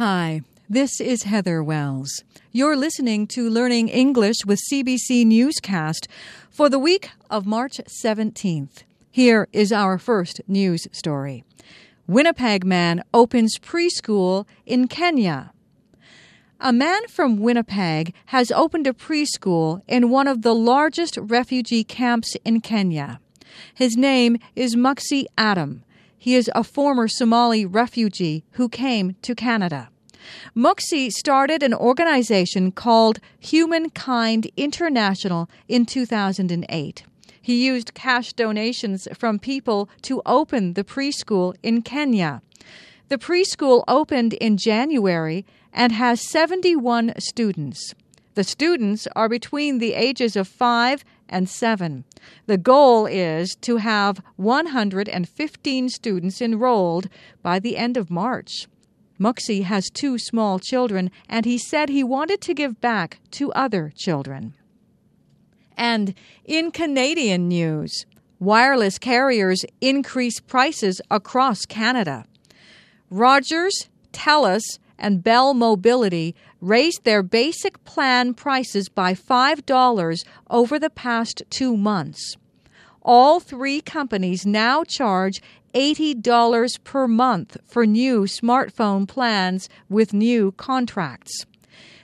Hi, this is Heather Wells. You're listening to Learning English with CBC Newscast for the week of March 17th. Here is our first news story Winnipeg man opens preschool in Kenya. A man from Winnipeg has opened a preschool in one of the largest refugee camps in Kenya. His name is Muxi Adam. He is a former Somali refugee who came to Canada. Muxi started an organization called Humankind International in 2008. He used cash donations from people to open the preschool in Kenya. The preschool opened in January and has 71 students. The students are between the ages of 5 and 7. The goal is to have 115 students enrolled by the end of March. Muxi has two small children, and he said he wanted to give back to other children. And in Canadian news, wireless carriers increase prices across Canada. Rogers, TELUS, and Bell Mobility raised their basic plan prices by $5 over the past two months. All three companies now charge $80 per month for new smartphone plans with new contracts.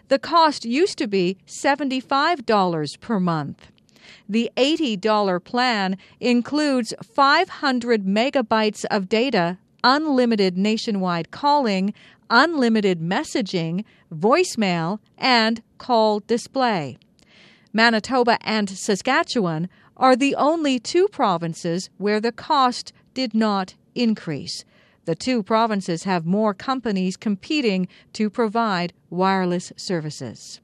The cost used to be $75 per month. The $80 plan includes 500 megabytes of data, unlimited nationwide calling, unlimited messaging, voicemail, and call display. Manitoba and Saskatchewan are the only two provinces where the cost did not increase. The two provinces have more companies competing to provide wireless services.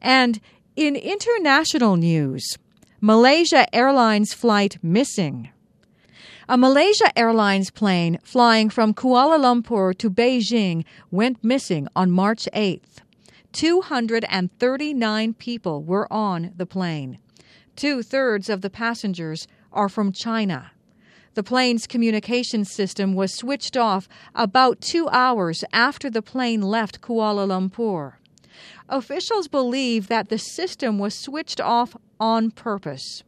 And in international news, Malaysia Airlines flight missing. A Malaysia Airlines plane flying from Kuala Lumpur to Beijing went missing on March 8th. 239 people were on the plane. Two thirds of the passengers are from China. The plane's communication system was switched off about two hours after the plane left Kuala Lumpur. Officials believe that the system was switched off on purpose.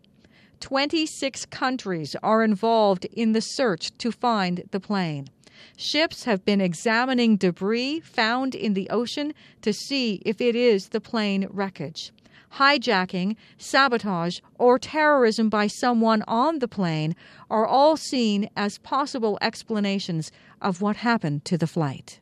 26 countries are involved in the search to find the plane. Ships have been examining debris found in the ocean to see if it is the plane wreckage. Hijacking, sabotage, or terrorism by someone on the plane are all seen as possible explanations of what happened to the flight.